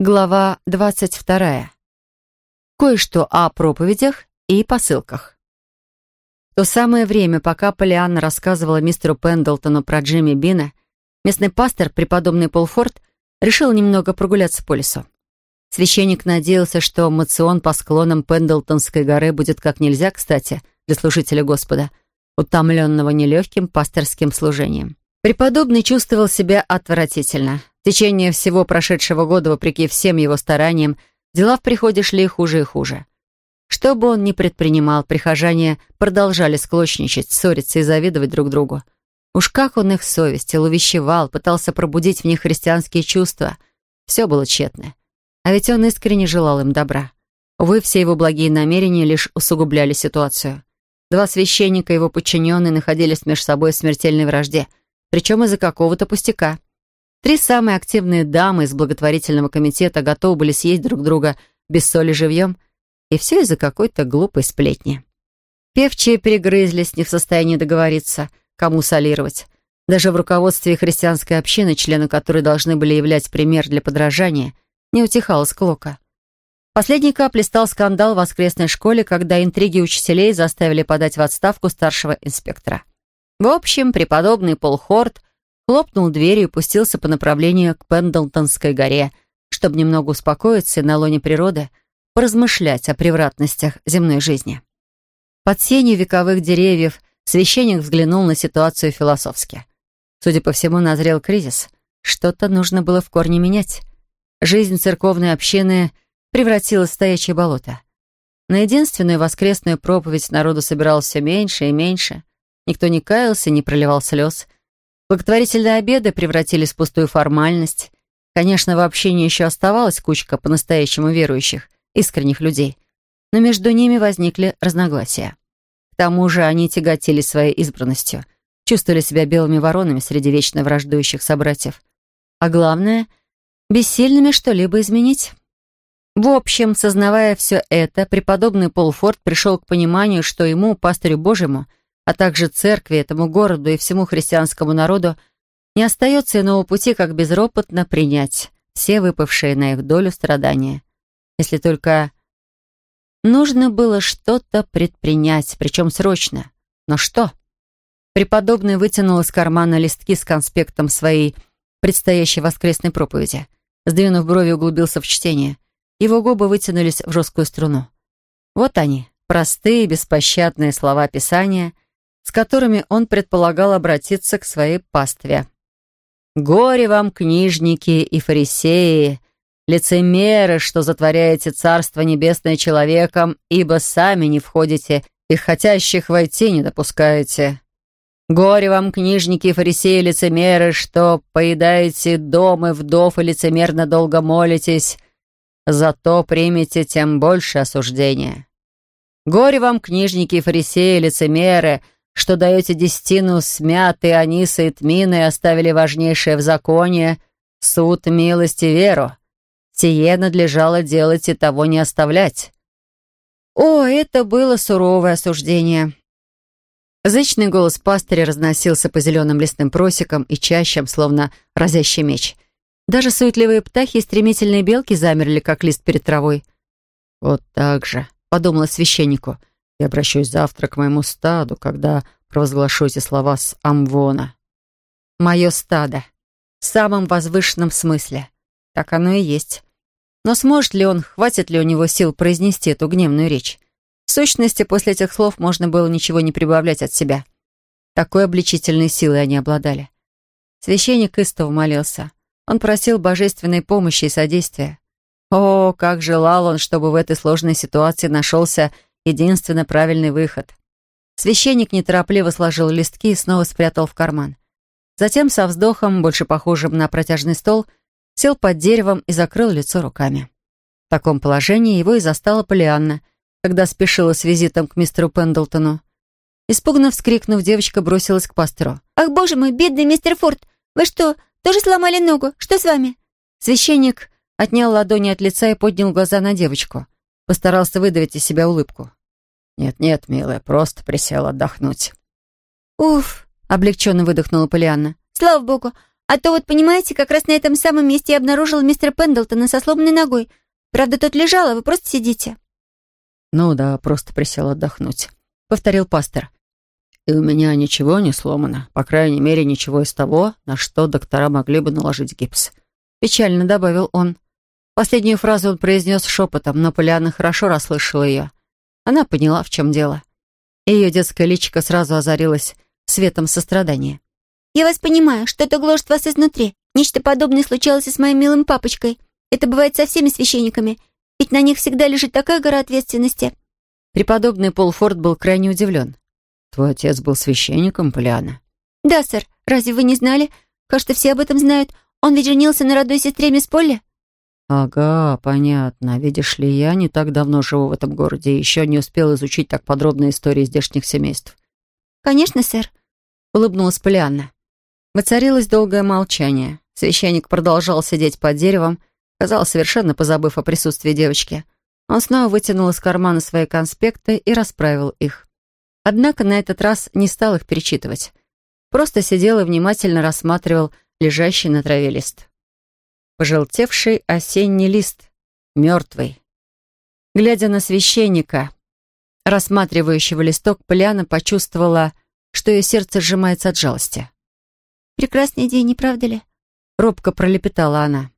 Глава 22. Кое-что о проповедях и посылках. То самое время, пока Полианна рассказывала мистеру Пендлтону про Джимми Бина, местный пастор, преподобный Полфорд, решил немного прогуляться по лесу. Священник надеялся, что мацион по склонам Пендлтонской горы будет как нельзя кстати для служителя Господа, утомленного нелегким пасторским служением. Преподобный чувствовал себя отвратительно. В течение всего прошедшего года, вопреки всем его стараниям, дела в приходе шли хуже и хуже. Что бы он ни предпринимал, прихожане продолжали склочничать, ссориться и завидовать друг другу. Уж как он их совестил, увещевал, пытался пробудить в них христианские чувства. Все было тщетно. А ведь он искренне желал им добра. Увы, все его благие намерения лишь усугубляли ситуацию. Два священника и его подчиненные находились между собой в смертельной вражде — причем из-за какого-то пустяка. Три самые активные дамы из благотворительного комитета готовы были съесть друг друга без соли живьем, и все из-за какой-то глупой сплетни. Певчие перегрызлись, не в состоянии договориться, кому солировать. Даже в руководстве христианской общины, члены которой должны были являть пример для подражания, не утихала склока. Последней каплей стал скандал в воскресной школе, когда интриги учителей заставили подать в отставку старшего инспектора. В общем, преподобный Пол Хорт хлопнул дверью и пустился по направлению к Пендлтонской горе, чтобы немного успокоиться и на лоне природы поразмышлять о превратностях земной жизни. Под сенью вековых деревьев священник взглянул на ситуацию философски. Судя по всему, назрел кризис. Что-то нужно было в корне менять. Жизнь церковной общины превратилась в стоячее болото. На единственную воскресную проповедь народу собиралось все меньше и меньше. Никто не каялся, не проливал слез. Благотворительные обеды превратились в пустую формальность. Конечно, в общении еще оставалась кучка по-настоящему верующих, искренних людей. Но между ними возникли разногласия. К тому же они тяготились своей избранностью, чувствовали себя белыми воронами среди вечно враждующих собратьев. А главное — бессильными что-либо изменить. В общем, сознавая все это, преподобный Полфорд пришел к пониманию, что ему, пастырю Божьему, а также церкви, этому городу и всему христианскому народу, не остается иного пути, как безропотно принять все выпавшие на их долю страдания. Если только нужно было что-то предпринять, причем срочно. Но что? Преподобный вытянул из кармана листки с конспектом своей предстоящей воскресной проповеди. Сдвинув брови, углубился в чтение. Его губы вытянулись в жесткую струну. Вот они, простые, беспощадные слова Писания — с которыми он предполагал обратиться к своей пастве. «Горе вам, книжники и фарисеи, лицемеры, что затворяете Царство Небесное человеком, ибо сами не входите и хотящих войти не допускаете. Горе вам, книжники и фарисеи, лицемеры, что поедаете дом и вдов и лицемерно долго молитесь, зато примите тем больше осуждения. Горе вам, книжники и фарисеи, лицемеры, что даете десятину смяты, аниса и тмины и оставили важнейшее в законе — суд, милость и веру. Сие надлежало делать и того не оставлять». О, это было суровое осуждение. Зычный голос пастыря разносился по зеленым лесным просекам и чащам, словно разящий меч. Даже суетливые птахи и стремительные белки замерли, как лист перед травой. «Вот так же», — подумала священнику, я обращусь завтра к моему стаду, когда провозглашу эти слова с Амвона. Мое стадо. В самом возвышенном смысле. Так оно и есть. Но сможет ли он, хватит ли у него сил произнести эту гневную речь? В сущности, после этих слов можно было ничего не прибавлять от себя. Такой обличительной силой они обладали. Священник истово молился. Он просил божественной помощи и содействия. О, как желал он, чтобы в этой сложной ситуации нашелся единственно правильный выход. Священник неторопливо сложил листки и снова спрятал в карман. Затем со вздохом, больше похожим на протяжный стол, сел под деревом и закрыл лицо руками. В таком положении его и застала Полианна, когда спешила с визитом к мистеру Пендлтону. Испуганно вскрикнув, девочка бросилась к пастору. «Ах, боже мой, бедный мистер Форд! Вы что, тоже сломали ногу? Что с вами?» Священник отнял ладони от лица и поднял глаза на девочку. Постарался выдавить из себя улыбку. «Нет-нет, милая, просто присел отдохнуть». «Уф!» — облегченно выдохнула Полианна. «Слава богу! А то вот, понимаете, как раз на этом самом месте я обнаружила мистера Пендлтона со сломанной ногой. Правда, тот лежал, а вы просто сидите». «Ну да, просто присел отдохнуть», — повторил пастор. «И у меня ничего не сломано. По крайней мере, ничего из того, на что доктора могли бы наложить гипс». Печально добавил он. Последнюю фразу он произнес шепотом, но Полиана хорошо расслышала ее. Она поняла, в чем дело. Ее детское личико сразу озарилось светом сострадания. «Я вас понимаю, что-то гложет вас изнутри. Нечто подобное случалось и с моим милым папочкой. Это бывает со всеми священниками, ведь на них всегда лежит такая гора ответственности». Преподобный Полфорд был крайне удивлен. «Твой отец был священником, Полиана?» «Да, сэр. Разве вы не знали? Кажется, все об этом знают. Он ведь женился на родной сестре мисс Полли?» «Ага, понятно. Видишь ли, я не так давно живу в этом городе и еще не успел изучить так подробно истории здешних семейств». «Конечно, сэр», — улыбнулась Полианна. Воцарилось долгое молчание. Священник продолжал сидеть под деревом, казалось, совершенно позабыв о присутствии девочки. Он снова вытянул из кармана свои конспекты и расправил их. Однако на этот раз не стал их перечитывать. Просто сидел и внимательно рассматривал лежащий на траве лист. Пожелтевший осенний лист, мертвый. Глядя на священника, рассматривающего листок, Поляна почувствовала, что ее сердце сжимается от жалости. «Прекрасный день, не правда ли?» Робко пролепетала она.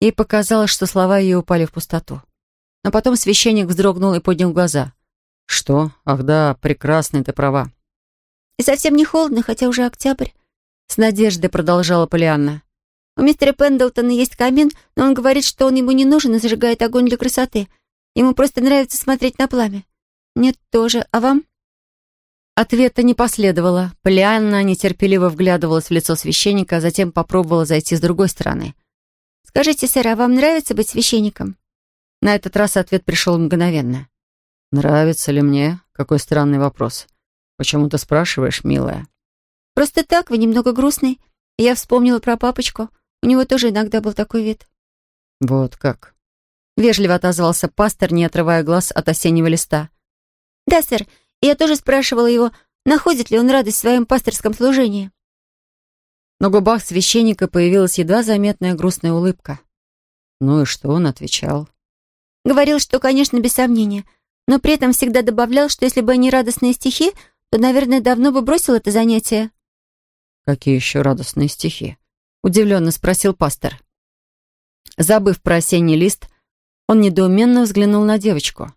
Ей показалось, что слова ее упали в пустоту. Но потом священник вздрогнул и поднял глаза. «Что? Ах да, прекрасный, ты права». «И совсем не холодно, хотя уже октябрь», — с надеждой продолжала Полианна. У мистера Пендлтона есть камин, но он говорит, что он ему не нужен и зажигает огонь для красоты. Ему просто нравится смотреть на пламя. Мне тоже. А вам?» Ответа не последовало. Полианна нетерпеливо вглядывалась в лицо священника, а затем попробовала зайти с другой стороны. «Скажите, сэр, а вам нравится быть священником?» На этот раз ответ пришел мгновенно. «Нравится ли мне? Какой странный вопрос. Почему ты спрашиваешь, милая?» «Просто так, вы немного грустный. Я вспомнила про папочку. У него тоже иногда был такой вид. «Вот как?» Вежливо отозвался пастор, не отрывая глаз от осеннего листа. «Да, сэр. Я тоже спрашивала его, находит ли он радость в своем пасторском служении». На губах священника появилась едва заметная грустная улыбка. Ну и что он отвечал? Говорил, что, конечно, без сомнения, но при этом всегда добавлял, что если бы не радостные стихи, то, наверное, давно бы бросил это занятие. Какие еще радостные стихи? Удивленно спросил пастор. Забыв про осенний лист, он недоуменно взглянул на девочку.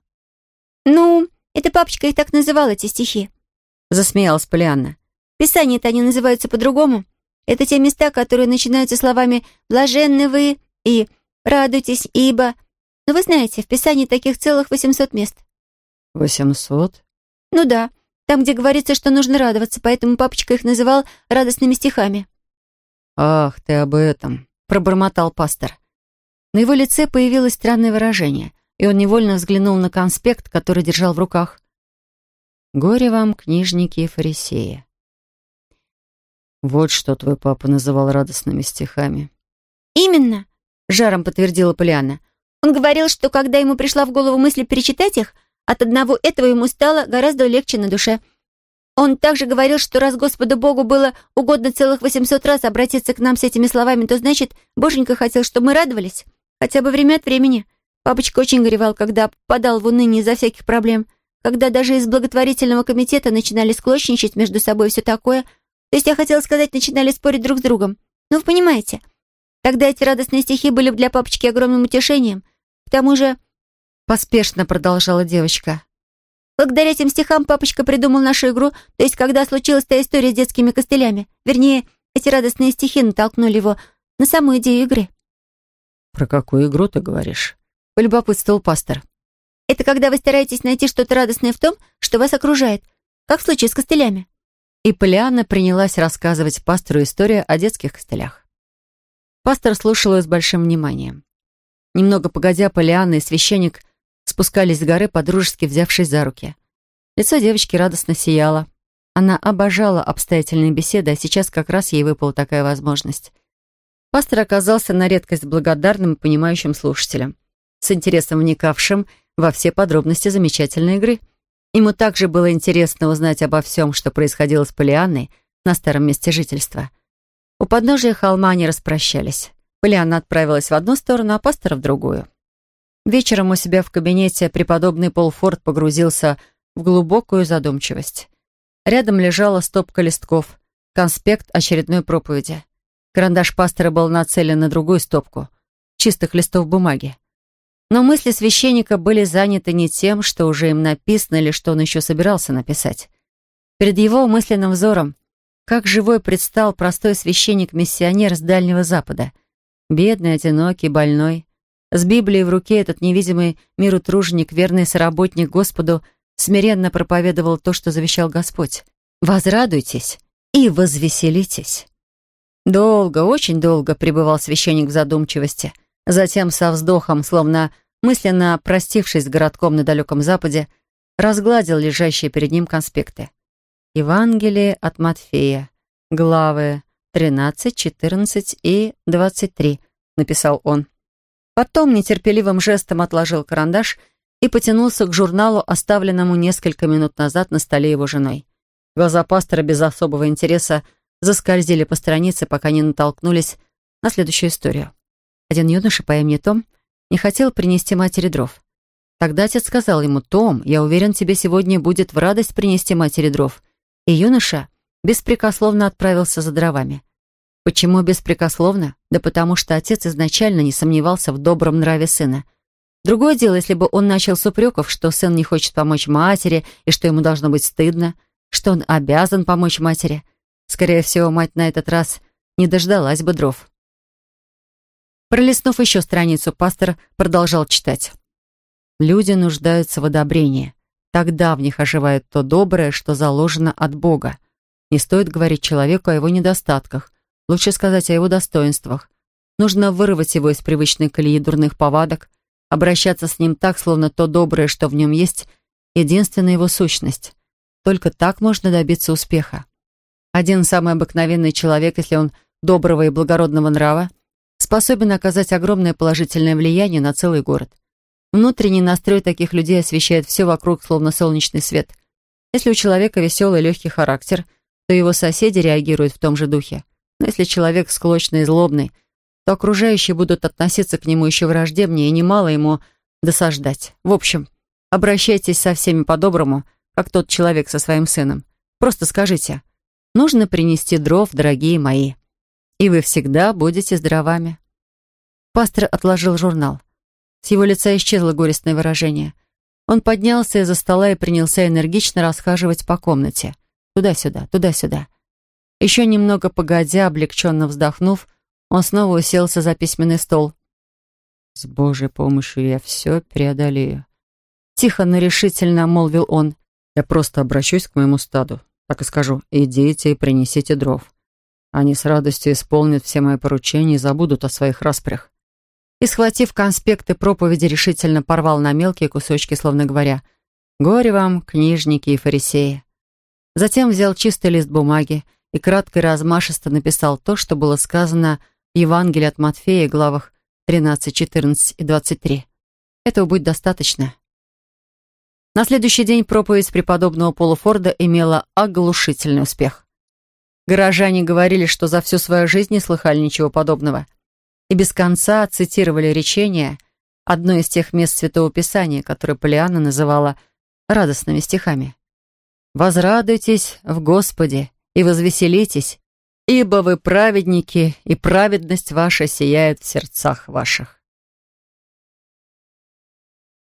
«Ну, это папочка их так называл, эти стихи», — засмеялась Полианна. «В Писании-то они называются по-другому. Это те места, которые начинаются словами «блаженны вы» и «радуйтесь, ибо...» Но вы знаете, в Писании таких целых 800 мест. «Восемьсот?» «Ну да, там, где говорится, что нужно радоваться, поэтому папочка их называл радостными стихами». «Ах, ты об этом!» — пробормотал пастор. На его лице появилось странное выражение, и он невольно взглянул на конспект, который держал в руках. «Горе вам, книжники и фарисеи!» «Вот что твой папа называл радостными стихами». «Именно!» — жаром подтвердила Полиана. «Он говорил, что когда ему пришла в голову мысль перечитать их, от одного этого ему стало гораздо легче на душе. Он также говорил, что раз Господу Богу было угодно целых 800 раз обратиться к нам с этими словами, то значит, Боженька хотел, чтобы мы радовались. Хотя бы время от времени. Папочка очень горевал, когда подал в уныние из-за всяких проблем. Когда даже из благотворительного комитета начинали склочничать между собой все такое. То есть, я хотела сказать, начинали спорить друг с другом. Ну, вы понимаете. Тогда эти радостные стихи были для папочки огромным утешением. К тому же... Поспешно продолжала девочка. Благодаря этим стихам папочка придумал нашу игру, то есть когда случилась та история с детскими костылями. Вернее, эти радостные стихи натолкнули его на саму идею игры. «Про какую игру ты говоришь?» — полюбопытствовал пастор. «Это когда вы стараетесь найти что-то радостное в том, что вас окружает, как в случае с костылями». И Полианна принялась рассказывать пастору историю о детских костылях. Пастор слушал ее с большим вниманием. Немного погодя, Полианна и священник спускались с горы, подружески взявшись за руки. Лицо девочки радостно сияло. Она обожала обстоятельные беседы, а сейчас как раз ей выпала такая возможность. Пастор оказался на редкость благодарным и понимающим слушателем, с интересом вникавшим во все подробности замечательной игры. Ему также было интересно узнать обо всем, что происходило с Полианной на старом месте жительства. У подножия холма они распрощались. Полианна отправилась в одну сторону, а пастор в другую. Вечером у себя в кабинете преподобный Пол Форд погрузился в глубокую задумчивость. Рядом лежала стопка листков, конспект очередной проповеди. Карандаш пастора был нацелен на другую стопку, чистых листов бумаги. Но мысли священника были заняты не тем, что уже им написано или что он еще собирался написать. Перед его мысленным взором, как живой предстал простой священник-миссионер с Дальнего Запада. Бедный, одинокий, больной. С Библией в руке этот невидимый миру труженик, верный соработник Господу, смиренно проповедовал то, что завещал Господь. «Возрадуйтесь и возвеселитесь». Долго, очень долго пребывал священник в задумчивости. Затем со вздохом, словно мысленно простившись с городком на далеком западе, разгладил лежащие перед ним конспекты. Евангелие от Матфея, главы 13, 14 и 23, написал он. Потом нетерпеливым жестом отложил карандаш и потянулся к журналу, оставленному несколько минут назад на столе его женой. Глаза пастора без особого интереса заскользили по странице, пока не натолкнулись на следующую историю. Один юноша по имени Том не хотел принести матери дров. Тогда отец сказал ему, «Том, я уверен, тебе сегодня будет в радость принести матери дров и юноша беспрекословно отправился за дровами. Почему беспрекословно? Да потому что отец изначально не сомневался в добром нраве сына. Другое дело, если бы он начал с упреков, что сын не хочет помочь матери и что ему должно быть стыдно, что он обязан помочь матери. Скорее всего, мать на этот раз не дождалась бы дров. Пролистнув еще страницу, пастор продолжал читать. «Люди нуждаются в одобрении. Тогда в них оживает то доброе, что заложено от Бога. Не стоит говорить человеку о его недостатках. Лучше сказать о его достоинствах. Нужно вырвать его из привычной колеи дурных повадок, обращаться с ним так, словно то доброе, что в нем есть, единственная его сущность. Только так можно добиться успеха. Один самый обыкновенный человек, если он доброго и благородного нрава, способен оказать огромное положительное влияние на целый город. Внутренний настрой таких людей освещает все вокруг, словно солнечный свет. Если у человека веселый легкий характер, то его соседи реагируют в том же духе. Но если человек склочный и злобный, то окружающие будут относиться к нему еще враждебнее и немало ему досаждать. В общем, обращайтесь со всеми по-доброму, как тот человек со своим сыном. Просто скажите, нужно принести дров, дорогие мои. И вы всегда будете с дровами. Пастор отложил журнал. С его лица исчезло горестное выражение. Он поднялся из-за стола и принялся энергично расхаживать по комнате. Туда-сюда, туда-сюда. Еще немного погодя, облегченно вздохнув, он снова уселся за письменный стол. «С Божьей помощью я все преодолею». Тихо, но решительно молвил он. «Я просто обращусь к моему стаду. Так и скажу, идите и принесите дров. Они с радостью исполнят все мои поручения и забудут о своих распрях и, схватив конспекты проповеди, решительно порвал на мелкие кусочки, словно говоря «Горе вам, книжники и фарисеи». Затем взял чистый лист бумаги и кратко и размашисто написал то, что было сказано в Евангелии от Матфея, главах 13, 14 и 23. Этого будет достаточно. На следующий день проповедь преподобного Пола Форда имела оглушительный успех. Горожане говорили, что за всю свою жизнь не слыхали ничего подобного – и без конца цитировали речение, одно из тех мест Святого Писания, которое Полианна называла радостными стихами. «Возрадуйтесь в Господе и возвеселитесь, ибо вы праведники, и праведность ваша сияет в сердцах ваших».